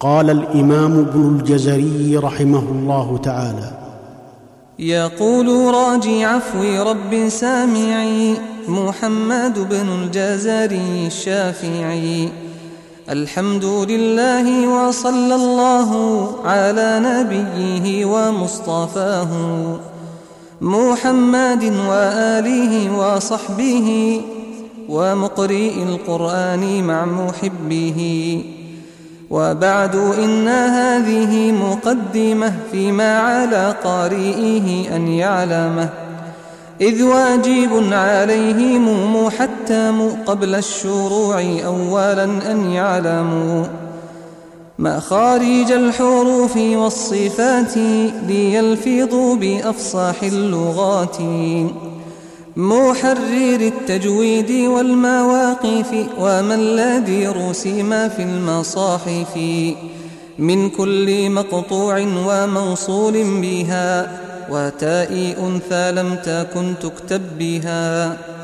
قال الإمام ابن الجزري رحمه الله تعالى يقول راجي عفو رب سامعي محمد بن الجزري الشافعي. الحمد لله وصلى الله على نبيه ومصطفاه محمد وآله وصحبه ومقرئ القرآن مع محبه. وبعد إن هذه مقدمة فيما على قارئه أن يعلمه. إذ واجب عليهم محتم قبل الشروع أولا أن يعلموا. مخارج الحروف والصفات ليلفظوا بأفصاح اللغات. محرر التجويد والمواقف وما الذي رسم في المصاحف. من كل مقطوع وموصول بها وتاء أنثى لم تكن تكتب بها.